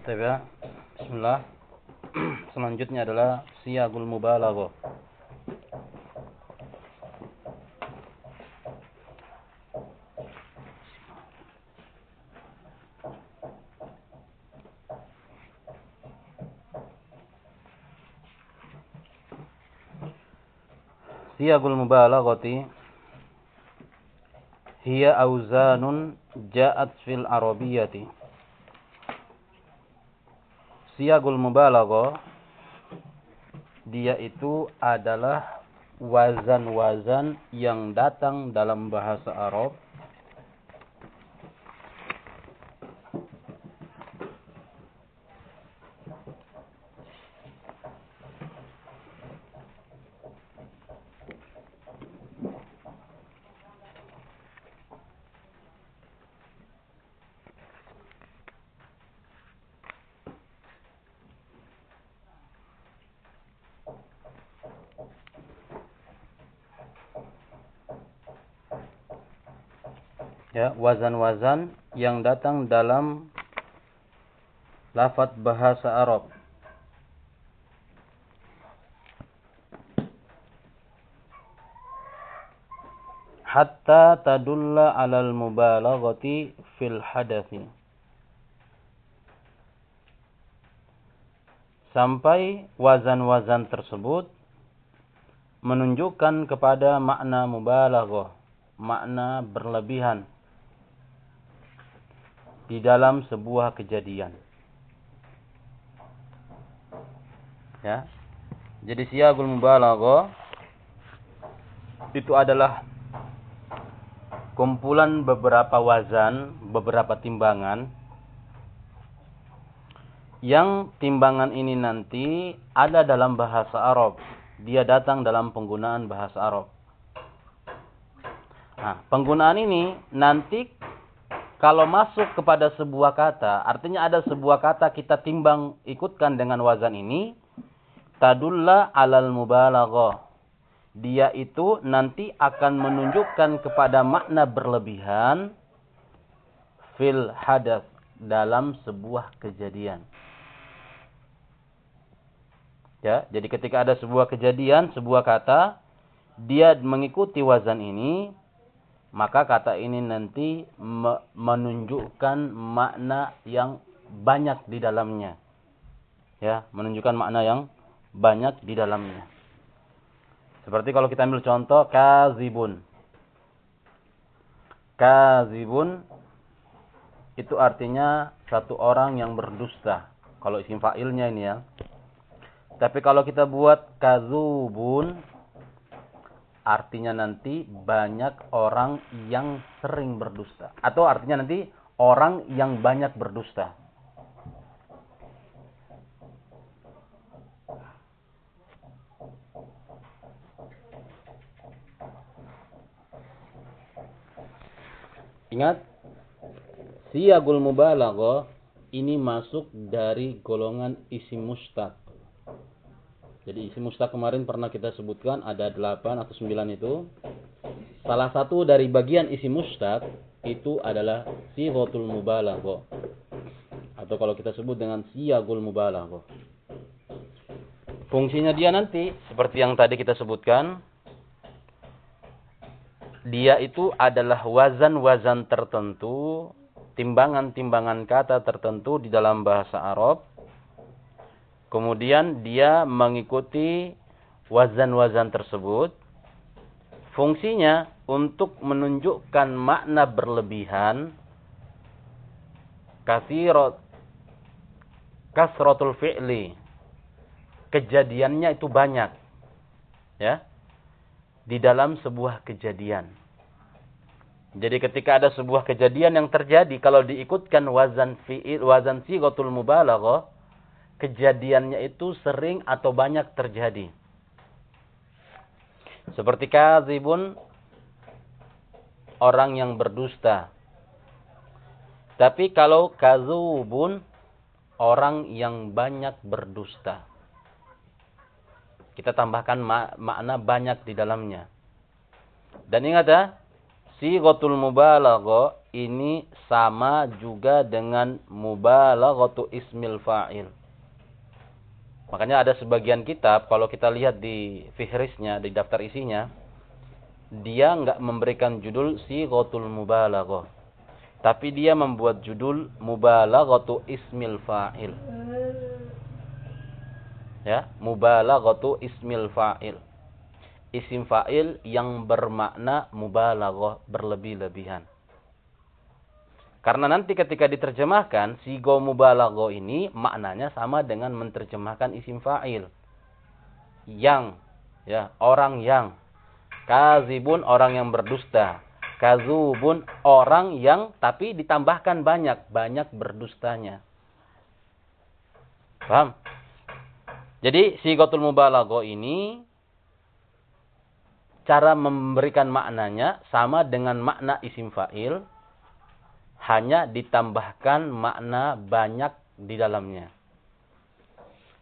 Coba. Bismillah. Selanjutnya adalah siyagul mubalaghah. Siyagul mubalaghati hiya auzanun ja'at fil arabiyyati Siyagul mubalaghah dia itu adalah wazan-wazan yang datang dalam bahasa Arab ya wazan-wazan yang datang dalam lafaz bahasa Arab. Hatta tadulla alal mubalaghati fil hadathi. Sampai wazan-wazan tersebut menunjukkan kepada makna mubalaghah makna berlebihan di dalam sebuah kejadian. Ya. Jadi siyagul mubalaghah itu adalah kumpulan beberapa wazan, beberapa timbangan yang timbangan ini nanti ada dalam bahasa Arab. Dia datang dalam penggunaan bahasa Arab. Nah, penggunaan ini nanti kalau masuk kepada sebuah kata, artinya ada sebuah kata kita timbang ikutkan dengan wazan ini, tadulla alal mubalaghah. Dia itu nanti akan menunjukkan kepada makna berlebihan fil hadas dalam sebuah kejadian. Ya, jadi ketika ada sebuah kejadian, sebuah kata, dia mengikuti wazan ini, maka kata ini nanti menunjukkan makna yang banyak di dalamnya. Ya, menunjukkan makna yang banyak di dalamnya. Seperti kalau kita ambil contoh kazibun. Kazibun itu artinya satu orang yang berdusta. Kalau isim fa'ilnya ini ya. Tapi kalau kita buat kazubun artinya nanti banyak orang yang sering berdusta. Atau artinya nanti orang yang banyak berdusta. Ingat, siyagul mubalaghah ini masuk dari golongan isim mustaq. Jadi isi mustaq kemarin pernah kita sebutkan ada 8 atau 9 itu. Salah satu dari bagian isi mustaq itu adalah sighatul mubalaghah. Atau kalau kita sebut dengan siyagul mubalaghah. Fungsinya dia nanti seperti yang tadi kita sebutkan dia itu adalah wazan-wazan tertentu, timbangan-timbangan kata tertentu di dalam bahasa Arab Kemudian dia mengikuti wazan-wazan tersebut. Fungsinya untuk menunjukkan makna berlebihan kasirot kasrotul fi'li. Kejadiannya itu banyak. Ya. Di dalam sebuah kejadian. Jadi ketika ada sebuah kejadian yang terjadi kalau diikutkan wazan fi'il wazan sigotul mubalaghah kejadiannya itu sering atau banyak terjadi. Seperti kazibun orang yang berdusta. Tapi kalau kazubun orang yang banyak berdusta. Kita tambahkan mak makna banyak di dalamnya. Dan ingat ya, Sighatul mubalaghah ini sama juga dengan mubalaghatu ismil fa'il. Makanya ada sebagian kitab kalau kita lihat di fihrisnya, di daftar isinya, dia enggak memberikan judul sighatul mubalaghah. Tapi dia membuat judul mubalaghatu ismil fa'il. Ya, mubalaghatu ismil fa'il isim fa'il yang bermakna mubalaghah berlebih-lebihan. Karena nanti ketika diterjemahkan, sigo mubalaghah ini maknanya sama dengan menerjemahkan isim fa'il. Yang, ya, orang yang. Kazibun orang yang berdusta. Kazubun orang yang tapi ditambahkan banyak, banyak berdustanya. Paham? Jadi sigotul mubalaghah ini cara memberikan maknanya sama dengan makna isim fa'il. Hanya ditambahkan makna banyak di dalamnya.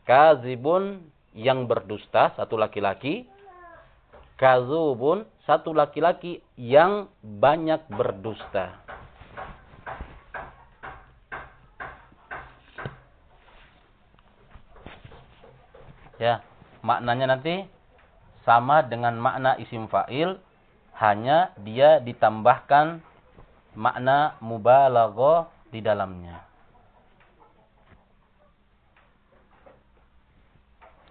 Kazibun yang berdusta, satu laki-laki. Kazubun, satu laki-laki yang banyak berdusta. Ya, maknanya nanti sama dengan makna isim fa'il hanya dia ditambahkan makna mubalaghah di dalamnya.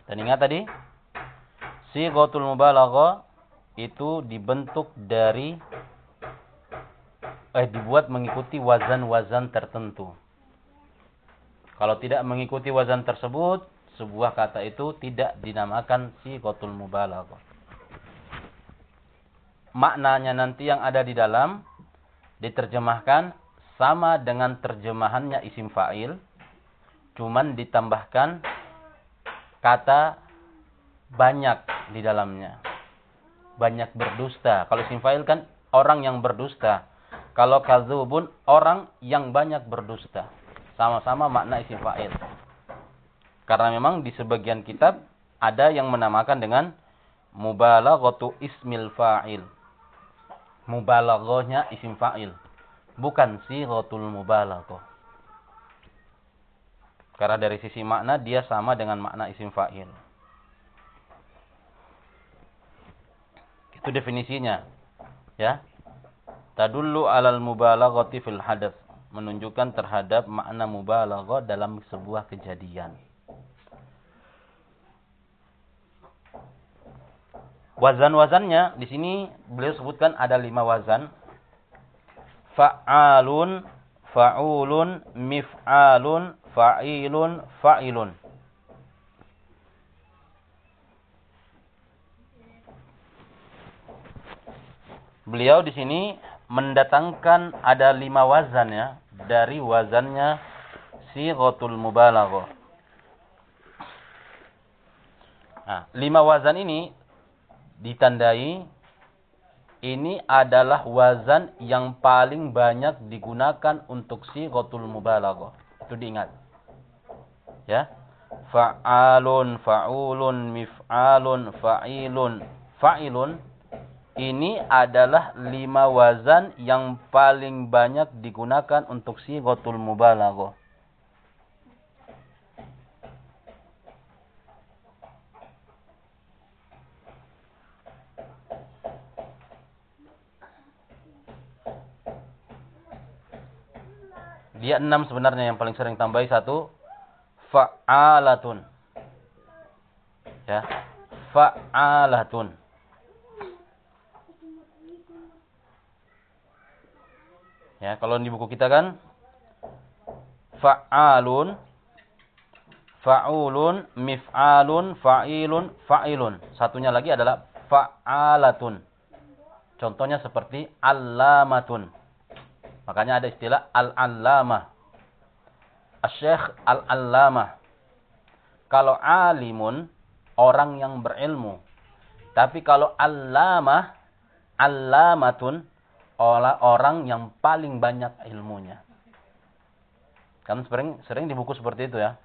Dan ingat tadi si gotul mubalaghah itu dibentuk dari eh dibuat mengikuti wazan-wazan tertentu. Kalau tidak mengikuti wazan tersebut, sebuah kata itu tidak dinamakan si kotul mubalaghah. Maknanya nanti yang ada di dalam diterjemahkan sama dengan terjemahannya isim fa'il, cuman ditambahkan kata banyak di dalamnya. Banyak berdusta. Kalau isim fa'il kan orang yang berdusta. Kalau kadzubun orang yang banyak berdusta. Sama-sama makna isim fa'il. Karena memang di sebagian kitab ada yang menamakan dengan mubalaghatu ismil fa'il. Mubalaghahnya isim fa'il. Bukan sighatul mubalaghah. Karena dari sisi makna dia sama dengan makna isim fa'il. Itu definisinya. Ya. Tadullu alal mubalaghati fil hadath. Menunjukkan terhadap makna mubalaghah dalam sebuah kejadian. Wazan-wazannya di sini beliau sebutkan ada lima wazan. Fa'alun, fa'ulun, mif'alun, fa'ilun, fa'ilun. Beliau di sini mendatangkan ada lima wazan ya dari wazannya si rotul mubalaghah. Nah, lima wazan ini ditandai ini adalah wazan yang paling banyak digunakan untuk si gotul mubalaghah. Itu diingat. Ya. Fa'alun, fa'ulun, mif'alun, fa'ilun, fa'ilun. Ini adalah lima wazan yang paling banyak digunakan untuk si gotul mubalaghah. Dia enam sebenarnya yang paling sering tambahi satu. Fa'alatun. Ya. Fa'alatun. Ya, kalau di buku kita kan fa'alun fa'ulun mif'alun fa'ilun fa'ilun. Satunya lagi adalah fa'alatun. Contohnya seperti allamatun. Makanya ada istilah al-allamah. Asy-syekh al-allamah. Kalau alimun orang yang berilmu. Tapi kalau allamah allamatun orang yang paling banyak ilmunya. Kan sering sering di buku seperti itu ya.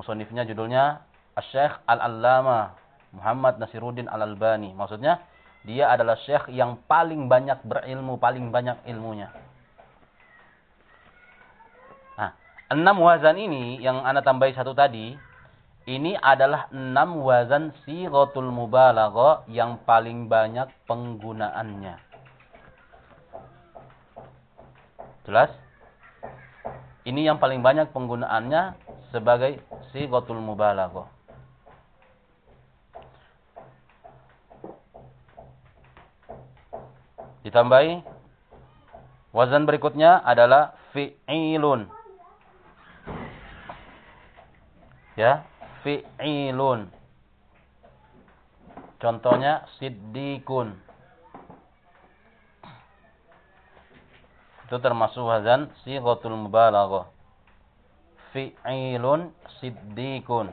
Musonifnya judulnya Asy-Syekh Al-Allamah Muhammad Nasiruddin Al-Albani. Maksudnya dia adalah syekh yang paling banyak berilmu, paling banyak ilmunya. Nah, enam wazan ini yang anda tambahi satu tadi, ini adalah enam wazan sigotul mubalaghah yang paling banyak penggunaannya. Jelas? Ini yang paling banyak penggunaannya sebagai sigotul mubalaghah. Ditambahi wazan berikutnya adalah fi'ilun. Ya, fi'ilun. Contohnya siddiqun. Itu termasuk wazan sighatul mubalaghah. Fi'ilun siddiqun.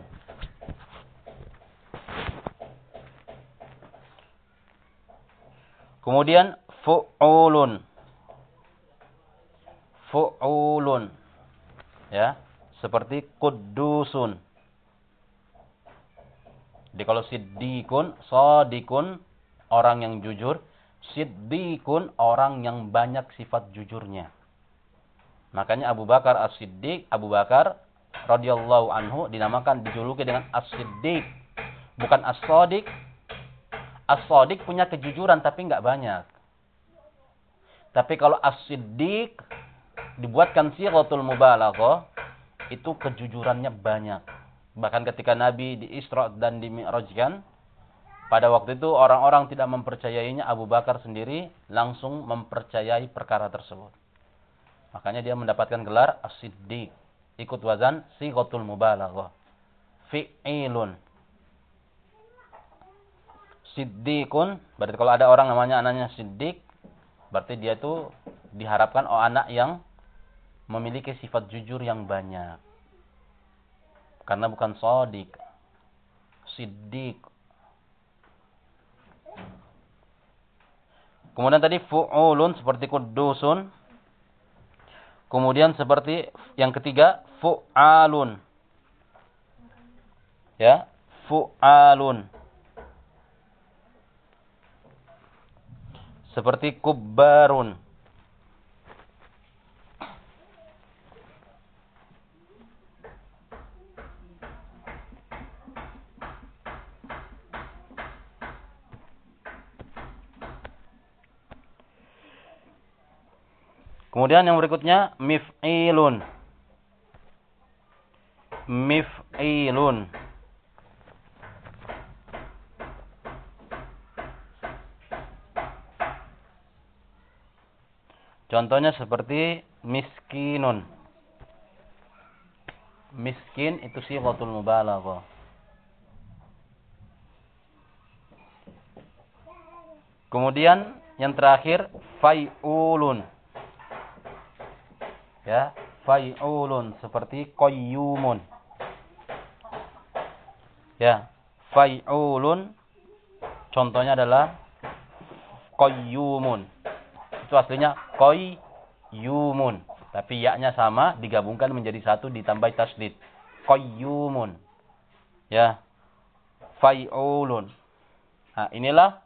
Kemudian fu'ulun. Fu'ulun. Ya, seperti kudusun. Jadi kalau siddiqun, sodikun, orang yang jujur. Siddiqun, orang yang banyak sifat jujurnya. Makanya Abu Bakar As-Siddiq, Abu Bakar radhiyallahu anhu dinamakan dijuluki dengan As-Siddiq. Bukan As-Sadiq. As-Sadiq punya kejujuran tapi nggak banyak. Tapi kalau As-Siddiq dibuatkan siratul mubalaghah, itu kejujurannya banyak. Bahkan ketika Nabi di Isra dan di Mi'rajkan, pada waktu itu orang-orang tidak mempercayainya, Abu Bakar sendiri langsung mempercayai perkara tersebut. Makanya dia mendapatkan gelar As-Siddiq. Ikut wazan Sighatul Mubalaghah. Fi'ilun. Siddiqun, berarti kalau ada orang namanya anaknya Siddiq, berarti dia itu diharapkan oh anak yang memiliki sifat jujur yang banyak. Karena bukan sodik. Siddiq. Kemudian tadi fu'ulun seperti kudusun. Kemudian seperti yang ketiga fu'alun. Ya, fu'alun. Seperti kubbarun. Kemudian yang berikutnya mif'ilun. Mif'ilun. Contohnya seperti miskinun. Miskin itu sih sighatul mubalaghah. Kemudian yang terakhir fai'ulun ya fai'ulun seperti qayyumun. Ya fai'ulun contohnya adalah qayyumun. Itu aslinya qayyumun tapi yaknya sama digabungkan menjadi satu ditambah tasdid qayyumun. Ya fai'ulun nah inilah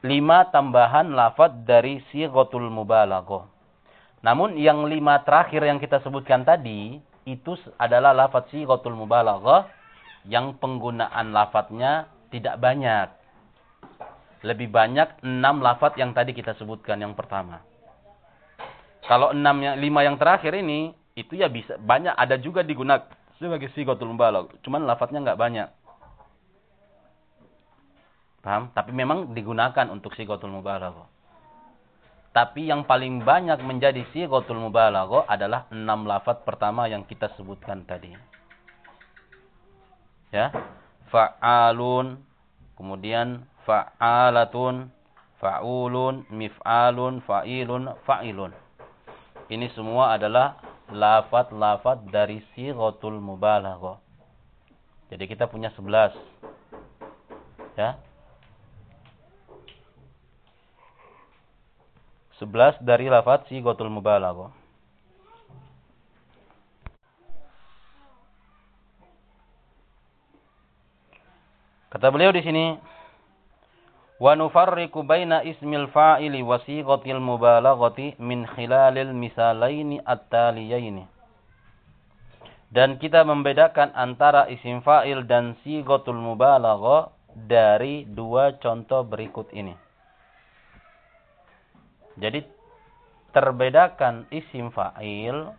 lima tambahan lafad dari sighatul mubalaghah namun yang lima terakhir yang kita sebutkan tadi, itu adalah lafad sighatul mubalaghah yang penggunaan lafadznya tidak banyak. Lebih banyak enam lafad yang tadi kita sebutkan yang pertama. Kalau enam yang lima yang terakhir ini, itu ya bisa banyak ada juga digunakan sebagai sighatul mubalaghah. Cuman lafadznya nggak banyak. Paham? Tapi memang digunakan untuk sighatul mubalaghah. Tapi yang paling banyak menjadi sighatul mubalaghah adalah enam lafaz pertama yang kita sebutkan tadi. Ya. Fa'alun, kemudian fa'alatun, fa'ulun, mif'alun, fa'ilun, fa'ilun. Ini semua adalah lafaz-lafaz dari sighatul mubalaghah. Jadi kita punya 11. Ya. 11 dari lafaz gotul mubalaghah. Kata beliau di sini, Wa nufarriqu baina ismil fa'ili wa sighatil mubalaghati min khilalil misalaini at-taliyaini. Dan kita membedakan antara isim fa'il dan sighatul mubalaghah dari dua contoh berikut ini. Jadi terbedakan isim fa'il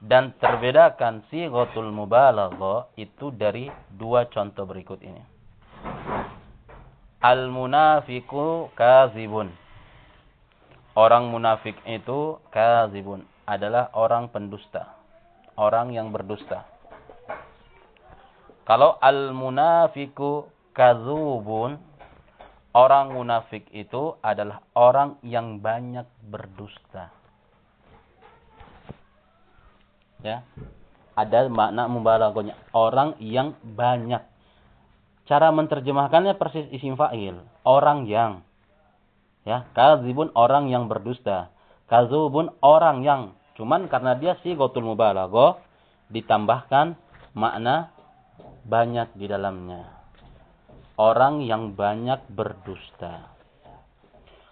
dan terbedakan sighatul mubalaghah itu dari dua contoh berikut ini. Al-munafiku kazibun. Orang munafik itu kazibun. Adalah orang pendusta. Orang yang berdusta. Kalau al-munafiku kazubun. Orang munafik itu adalah orang yang banyak berdusta. Ya. Ada makna mubalaghahnya. Orang yang banyak Cara menerjemahkannya persis isim fa'il. Orang yang. Ya, kazibun orang yang berdusta. Kazubun orang yang. Cuman karena dia si gotul mubalaghah ditambahkan makna banyak di dalamnya. Orang yang banyak berdusta.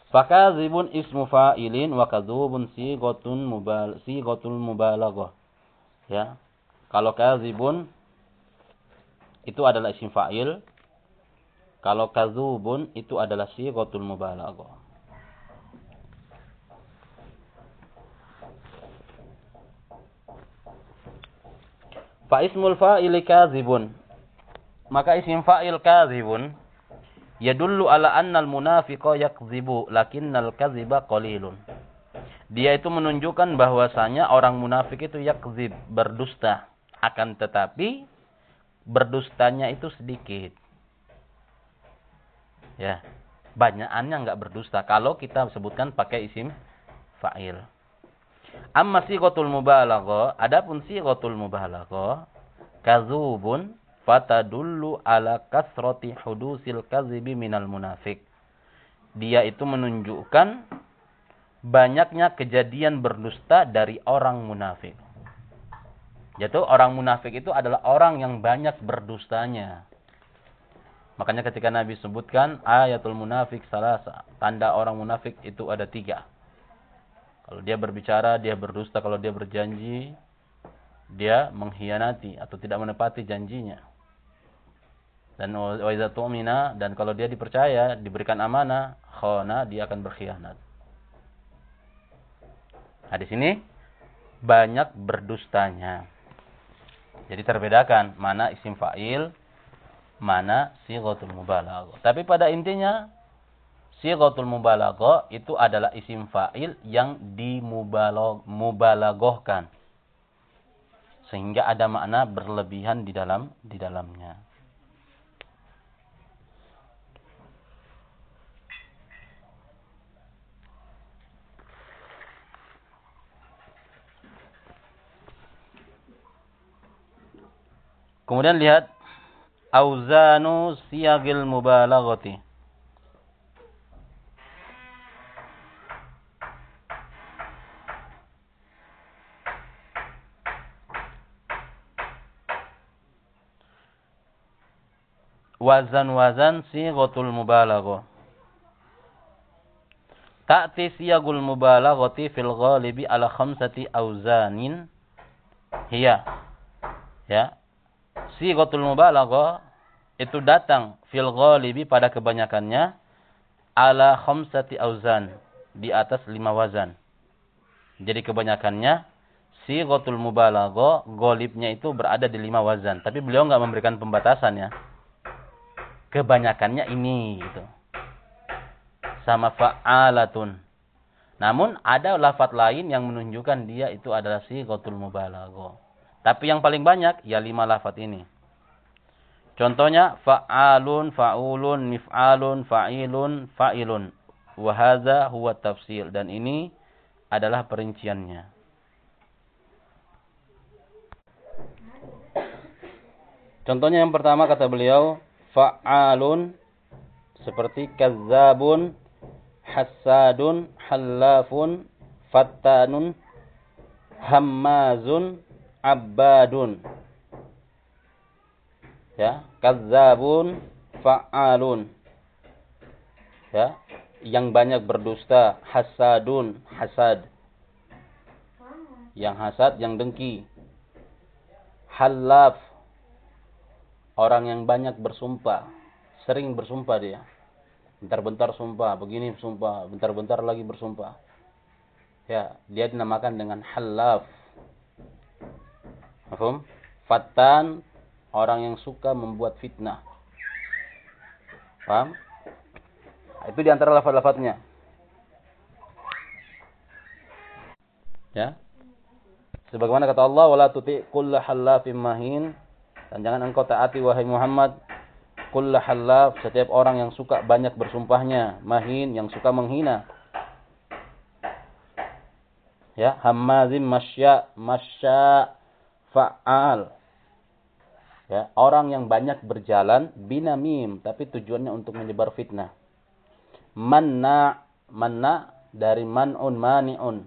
Fakazibun ismu fa'ilin wa kadzubun sighatun mubal sighatul mubalaghah. Ya. Kalau kazibun itu adalah isim fa'il. Kalau kadzubun itu adalah sighatul mubalaghah. Fa ismul fa'ili kadzibun. Maka isim fa'il kadzibun yadullu ala annal munafiqa yakdzibu lakinnal kadziba qalilun. Dia itu menunjukkan bahwasanya orang munafik itu yakzib, berdusta. Akan tetapi berdustanya itu sedikit. Ya, banyakannya nggak berdusta. Kalau kita sebutkan pakai isim fa'il. Amma sighatul mubalagha, adapun sighatul mubalagha kazubun fatadullu ala kasrati hudusil kazibi minal munafik. Dia itu menunjukkan banyaknya kejadian berdusta dari orang munafik. Yaitu orang munafik itu adalah orang yang banyak berdustanya. Makanya ketika Nabi sebutkan ayatul munafik salah tanda orang munafik itu ada tiga. Kalau dia berbicara, dia berdusta. Kalau dia berjanji, dia mengkhianati atau tidak menepati janjinya. Dan wa dan kalau dia dipercaya, diberikan amanah, khona, dia akan berkhianat. Nah, di sini banyak berdustanya. Jadi terbedakan mana isim fa'il, mana sighatul mubalaghah. Tapi pada intinya sighatul mubalaghah itu adalah isim fa'il yang dimubalaghahkan. Sehingga ada makna berlebihan di dalam di dalamnya. Kemudian lihat auzanu siyagil mubalaghati. Wazan-wazan sighatul mubalaghah. Ta'ti siyagul mubalaghati fil ghalibi ala khamsati auzanin hiya ya sigotul mubalaghah itu datang fil ghalibi pada kebanyakannya ala khamsati auzan di atas lima wazan. Jadi kebanyakannya sigotul mubalaghah ghalibnya itu berada di lima wazan, tapi beliau nggak memberikan pembatasan ya. Kebanyakannya ini gitu. Sama fa'alatun. Namun ada lafat lain yang menunjukkan dia itu adalah sigotul mubalaghah. Tapi yang paling banyak ya lima lafat ini. Contohnya fa'alun, fa'ulun, mif'alun, fa'ilun, fa'ilun. Wahaza huwa tafsil. Dan ini adalah perinciannya. Contohnya yang pertama kata beliau fa'alun seperti kazzabun, hassadun, hallafun, fattanun, hammazun, abadun. Ya, kadzabun, fa'alun. Ya, yang banyak berdusta, hasadun, hasad. Yang hasad, yang dengki. Halaf, orang yang banyak bersumpah, sering bersumpah dia. Bentar-bentar sumpah, begini sumpah, bentar-bentar lagi bersumpah. Ya, dia dinamakan dengan halaf. Paham? Fatan, orang yang suka membuat fitnah. Paham? Itu di antara lafaz-lafaznya. Ya. Sebagaimana kata Allah, "Wala tuti kulla mahin." Dan jangan engkau taati wahai Muhammad kulla halaf, setiap orang yang suka banyak bersumpahnya, mahin yang suka menghina. Ya, hammazim masya, masya fa'al. Ya, orang yang banyak berjalan binamim, tapi tujuannya untuk menyebar fitnah. Manna manna dari man'un mani'un.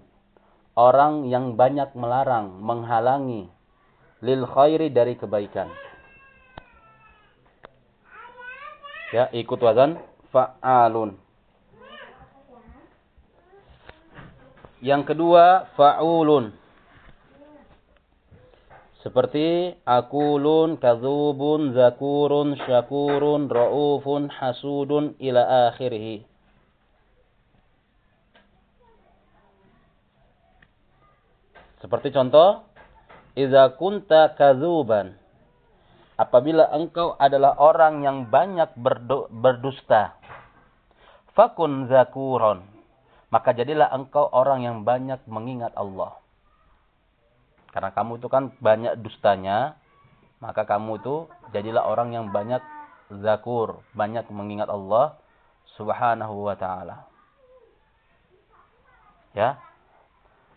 Orang yang banyak melarang menghalangi. Lil khairi dari kebaikan. Ya ikut wazan. Fa'alun. Yang kedua fa'ulun seperti akulun, kadzubun, zakurun, syakurun, raufun, hasudun ila akhirih. Seperti contoh, Iza kunta kazuban. Apabila engkau adalah orang yang banyak berdusta. Fakun zakuron. Maka jadilah engkau orang yang banyak mengingat Allah. Karena kamu itu kan banyak dustanya. Maka kamu itu jadilah orang yang banyak zakur. Banyak mengingat Allah subhanahu wa ta'ala. Ya.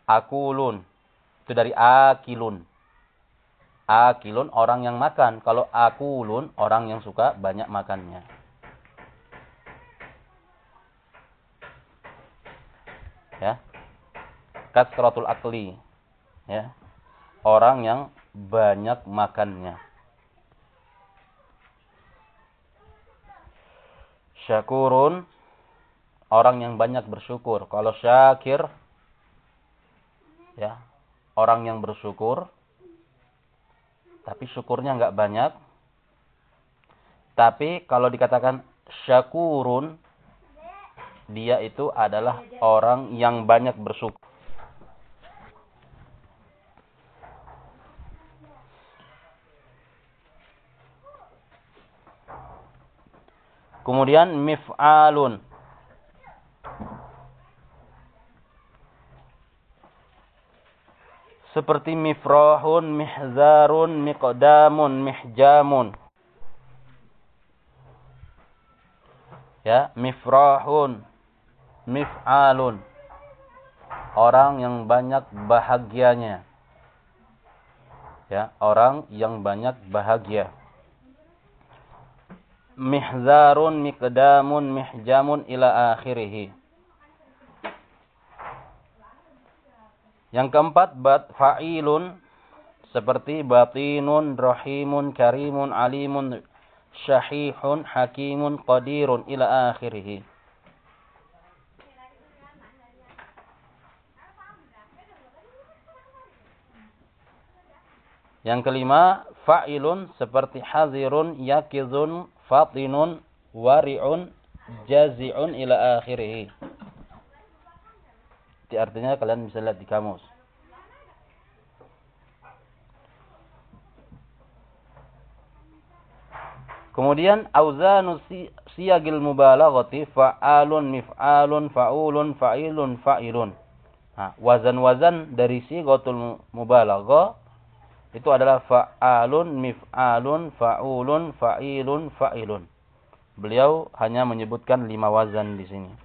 Akulun itu dari akilun. Akilun orang yang makan. Kalau akulun orang yang suka banyak makannya. Ya. Kasratul akli. Ya. Orang yang banyak makannya. Syakurun orang yang banyak bersyukur. Kalau syakir ya orang yang bersyukur, tapi syukurnya nggak banyak. Tapi kalau dikatakan syakurun, dia itu adalah orang yang banyak bersyukur. Kemudian mif'alun. seperti mifrahun, mihzarun, miqdamun, mihjamun. Ya, mifrahun, mif'alun. Orang yang banyak bahagianya. Ya, orang yang banyak bahagia. Mihzarun, miqdamun, mihjamun ila akhirih. Yang keempat bat fa'ilun seperti batinun, rahimun, karimun, alimun, syahihun, hakimun, qadirun ila akhirih. Yang kelima, fa'ilun seperti hazirun, yakizun, fatinun, wari'un, jazi'un ila akhirih. Itu artinya kalian bisa lihat di kamus. Kemudian auzanu siyagil mubalaghati fa'alun mif'alun fa'ulun fa'ilun fa'ilun. Nah, wazan-wazan dari sigatul mubalaghah itu adalah fa'alun mif'alun fa'ulun fa'ilun fa'ilun. Beliau hanya menyebutkan lima wazan di sini.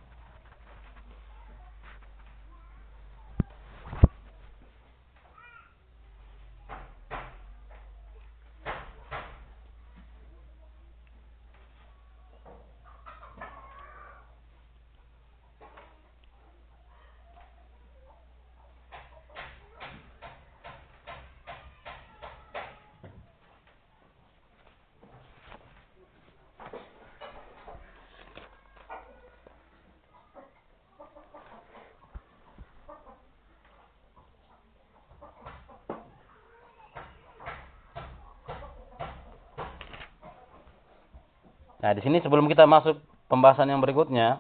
Nah, di sini sebelum kita masuk pembahasan yang berikutnya,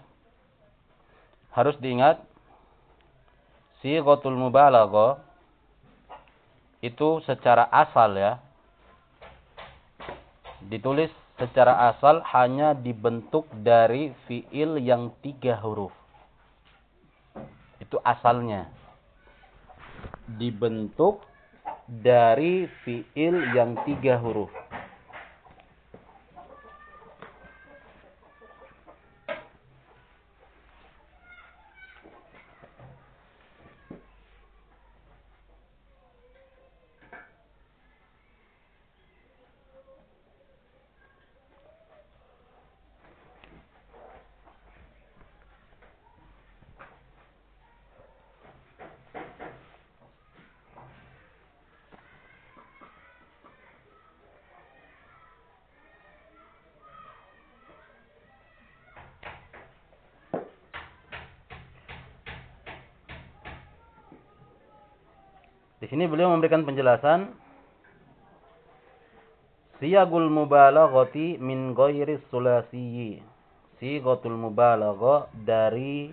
harus diingat si gotul mubalaghah itu secara asal ya ditulis secara asal hanya dibentuk dari fiil yang tiga huruf. Itu asalnya. Dibentuk dari fiil yang tiga huruf. Beliau memberikan penjelasan Siyagul mubalaghati min ghairi sulasiyyi. Sigatul mubalagha dari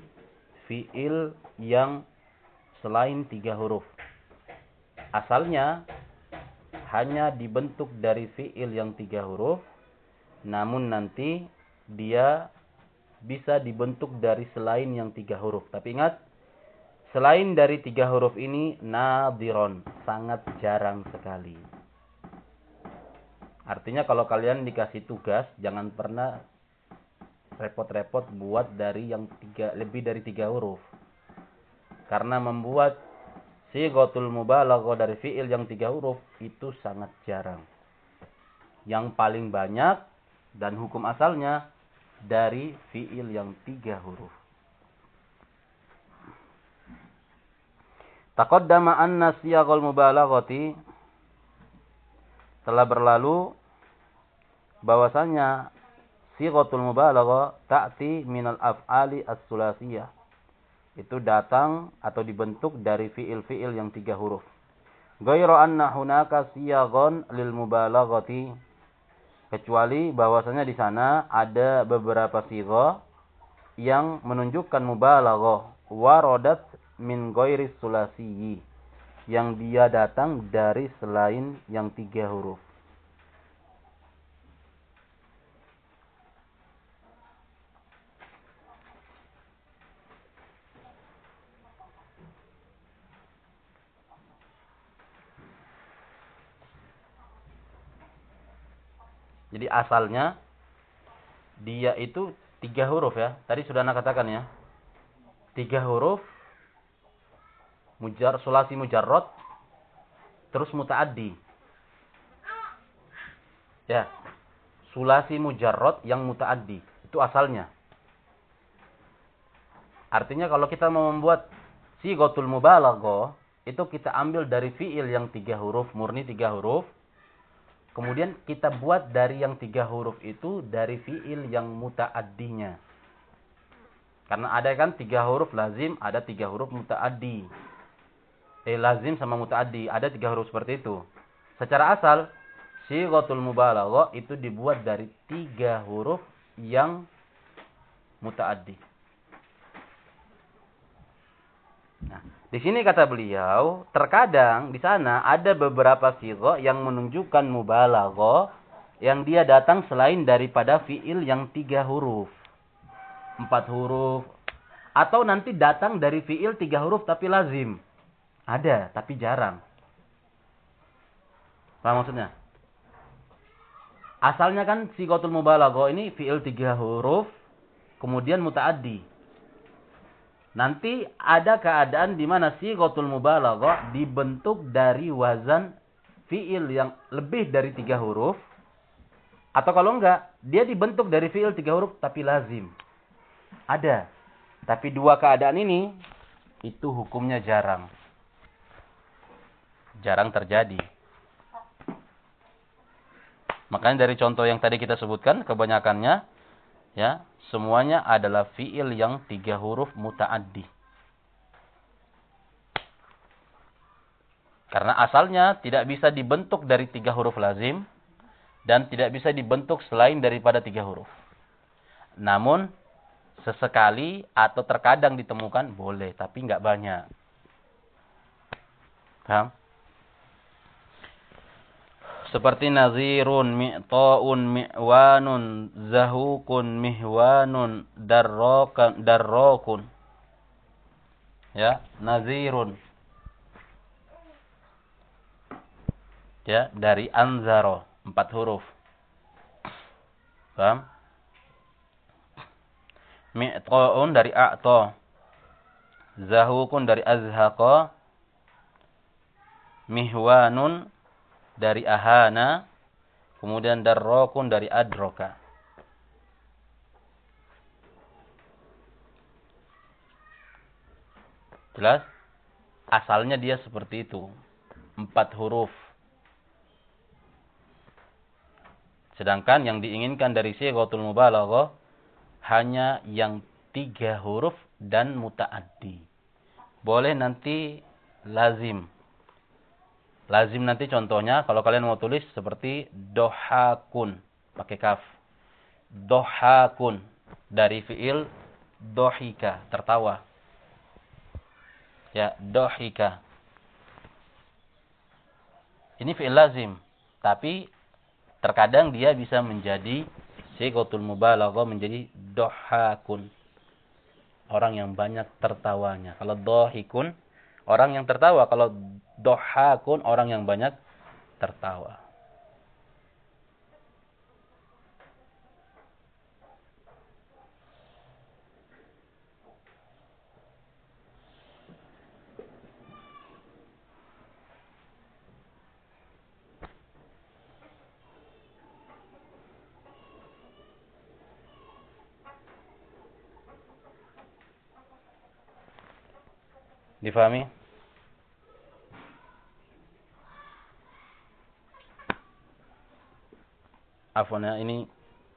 fiil yang selain tiga huruf. Asalnya hanya dibentuk dari fiil yang tiga huruf, namun nanti dia bisa dibentuk dari selain yang tiga huruf. Tapi ingat, Selain dari tiga huruf ini, nadiron. Sangat jarang sekali. Artinya kalau kalian dikasih tugas, jangan pernah repot-repot buat dari yang tiga, lebih dari tiga huruf. Karena membuat si gotul mubalaghah dari fiil yang tiga huruf itu sangat jarang. Yang paling banyak dan hukum asalnya dari fiil yang tiga huruf. Taqaddama anna siyaghal mubalaghati telah berlalu bahwasanya sighatul mubalaghah ta'ti minal af'ali as-sulasiyah. Itu datang atau dibentuk dari fiil-fiil yang tiga huruf. Ghairu anna hunaka siyaghon lil mubalaghati kecuali bahwasanya di sana ada beberapa sigha yang menunjukkan mubalaghah waradat min ghairi sulasiyi yang dia datang dari selain yang tiga huruf. Jadi asalnya dia itu tiga huruf ya. Tadi sudah anak katakan ya. Tiga huruf mujar sulasi mujarrad terus mutaaddi. Ya. Sulasi mujarrad yang mutaaddi itu asalnya. Artinya kalau kita mau membuat sigotul mubalaghah itu kita ambil dari fiil yang tiga huruf murni tiga huruf kemudian kita buat dari yang tiga huruf itu dari fiil yang mutaaddinya karena ada kan tiga huruf lazim ada tiga huruf mutaaddi eh, lazim sama mutaaddi. Ada tiga huruf seperti itu. Secara asal, sighatul mubalaghah itu dibuat dari tiga huruf yang mutaaddi. Nah, di sini kata beliau, terkadang di sana ada beberapa sigha yang menunjukkan mubalaghah yang dia datang selain daripada fiil yang tiga huruf. Empat huruf. Atau nanti datang dari fiil tiga huruf tapi lazim. Ada, tapi jarang. Apa maksudnya? Asalnya kan si kotul mubalaghah ini fi'il tiga huruf, kemudian mutaaddi. Nanti ada keadaan di mana si kotul mubalaghah dibentuk dari wazan fi'il yang lebih dari tiga huruf. Atau kalau enggak, dia dibentuk dari fi'il tiga huruf tapi lazim. Ada. Tapi dua keadaan ini, itu hukumnya jarang jarang terjadi. Makanya dari contoh yang tadi kita sebutkan, kebanyakannya ya semuanya adalah fiil yang tiga huruf mutaaddi. Karena asalnya tidak bisa dibentuk dari tiga huruf lazim dan tidak bisa dibentuk selain daripada tiga huruf. Namun sesekali atau terkadang ditemukan boleh, tapi nggak banyak. Paham? Seperti nazirun, mi'ta'un, mi'wanun, zahukun, mihwanun, darrokan, darrokun. Ya, nazirun. Ya, dari anzaro, empat huruf. Paham? Mi'ta'un dari a'ta. Zahukun dari azhaqa. Mihwanun dari ahana, kemudian darrokun dari adroka. Jelas? Asalnya dia seperti itu. Empat huruf. Sedangkan yang diinginkan dari sighatul mubalaghah hanya yang tiga huruf dan mutaaddi. Boleh nanti lazim Lazim nanti contohnya kalau kalian mau tulis seperti dohakun pakai kaf. Dohakun dari fiil dohika tertawa. Ya, dohika. Ini fiil lazim, tapi terkadang dia bisa menjadi sigotul mubalaghah menjadi dohakun. Orang yang banyak tertawanya. Kalau dohikun orang yang tertawa. Kalau dohakun orang yang banyak tertawa. Difahami? Afwan ya, ini